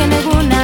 que no